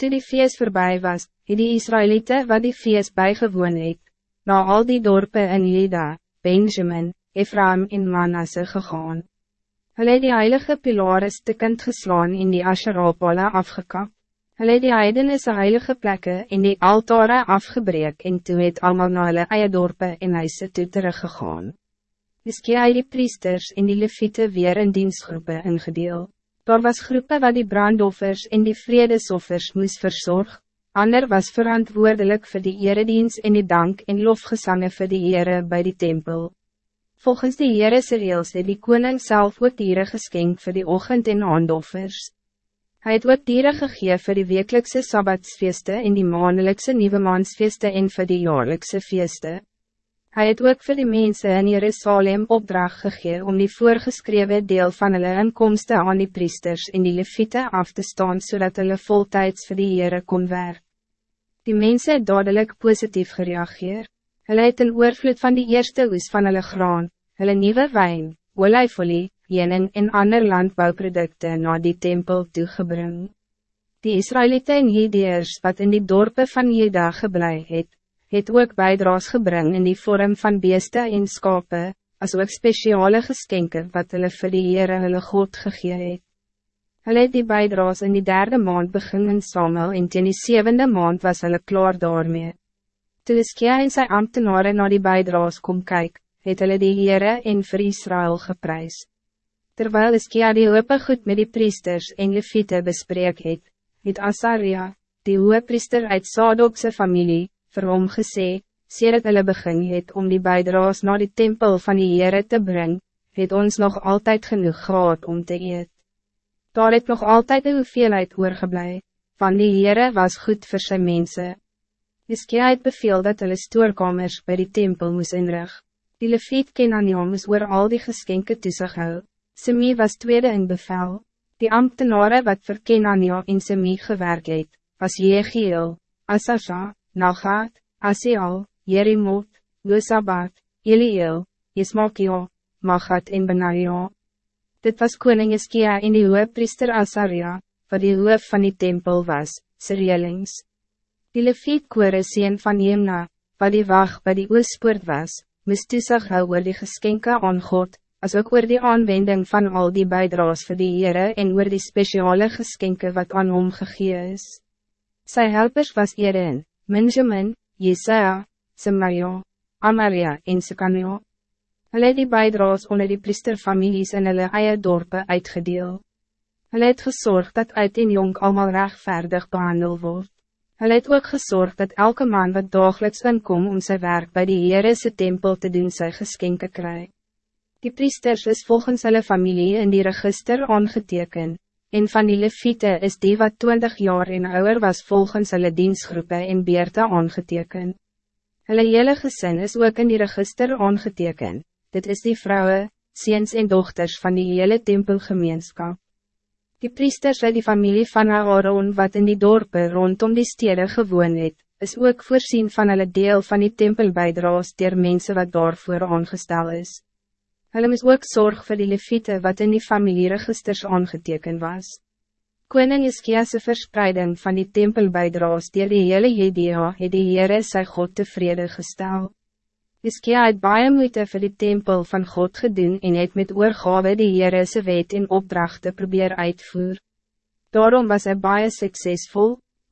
Toe die feest voorbij was, het die Israëlieten wat die feest bijgewoon het, na al die dorpen in Juda, Benjamin, Ephraim en Manasse gegaan. Hulle het die heilige pilare stikkend geslaan in die Asherapole afgekap. Hulle het die heidenisse heilige plekken in die altare afgebreek en toe het allemaal na hulle eie dorpe en huise toe teruggegaan. Miskien hy die priesters en die leviete weer in dienstgroepen ingedeel. Daar was groepen wat die brandoffers en die vredesoffers moes verzorg, ander was verantwoordelijk voor die eredienst en die dank en lofgesangen voor die ere bij die tempel. Volgens die Heerese reels het die koning zelf ook dieren geskenk voor die ochtend en aandoffers. Hij het ook dieren gegee voor die wekelijkse sabbatsfeeste en die maandelijkse nieuwe maansfeeste en voor die jaarlijkse feeste. Hij het ook voor die mensen in Jerusalem opdracht gegee om die voorgeschreven deel van hulle inkomsten aan die priesters en die leviete af te staan zodat hulle voltijds voor die Heere kon werken. Die mensen het dadelijk positief gereageerd. Hulle het een oorvloed van die eerste oes van hulle graan, hulle nieuwe wijn, olijfolie, jening en ander landbouwproducten naar die tempel toegebring. Die Israëlieten en Hedeers wat in die dorpen van Jeda geblei het, het ook bijdraas gebring in die vorm van beeste en skape, as ook speciale geskenke wat hulle vir die Heere hulle God gegee het. Hulle het die bijdraas in die derde maand begin in Samuel en ten die zevende maand was hulle klaar daarmee. Toe Iskia en sy ambtenaren na die bijdraas kom kyk, het hulle die Heere en vir Israel geprys. Terwijl Iskia die hoope goed met die priesters en leviete bespreek het, het Asaria, die priester uit Sadokse familie, vir hom gesê, dat hulle begin het om die bijdraas naar die tempel van die Heere te brengen, het ons nog altijd genoeg gehad om te eet. Daar het nog altijd een hoeveelheid oorgeblij, van die Heere was goed voor zijn mensen. Hiskia het beveel dat hulle stoorkamers bij die tempel moes inrig. Die leviet Kenania moes oor al die geskenke toesig hou. Semi was tweede in bevel. Die ambtenare wat vir Kenania en Semi gewerk het, was Jegiel, Asasha, Nagat, Asiel, Jerimot, Josabat, Eliel, Ismakio, Magat en Benaria. Dit was koning Hiskia en die priester Asaria, wat die hoof van die tempel was, Sirielings. Die leviet kore sien van Jemna, wat die wacht bij die oospoort was, moest toesig hou oor die geskenke aan God, as ook oor die aanwending van al die bijdraas vir die Heere en oor die speciale geskenke wat aan hom gegee is. Sy helpers was Eren, Benjamin, Jesaja, Semaria, Amaria en Sekania. Hulle het die bijdraas onder die priesterfamilies in hulle eie dorpe uitgedeel. Hulle het gezorgd dat uit en jong allemaal rechtvaardig behandeld wordt. Hij het ook gezorgd dat elke man wat dagelijks inkom om zijn werk bij de Heerese tempel te doen sy geskenke kry. Die priesters is volgens hulle familie in die register aangeteken, en van die leviete is die wat 20 jaar en ouder was volgens hulle diensgroepen en beerte aangeteken. Hulle hele gezin is ook in die register aangeteken, dit is die vrouwen, ziens en dochters van die hele tempelgemeenschap. Die priesters uit die familie van Aaron wat in die dorpen rondom die steden gewoon het, is ook voorzien van hulle deel van die tempelbijdraas der mensen wat daarvoor aangestel is. Hulle is ook zorg voor die leviete wat in die familieregisters aangeteken was. Koning Iskiase verspreiding van die tempelbijdraas der die hele Judea het die Heere sy God tevrede gesteld. Iskia het baie moeite vir die tempel van God gedoen en het met oorgawe die Heere wet en opdrachten probeer uitvoer. Daarom was hij baie succesvol,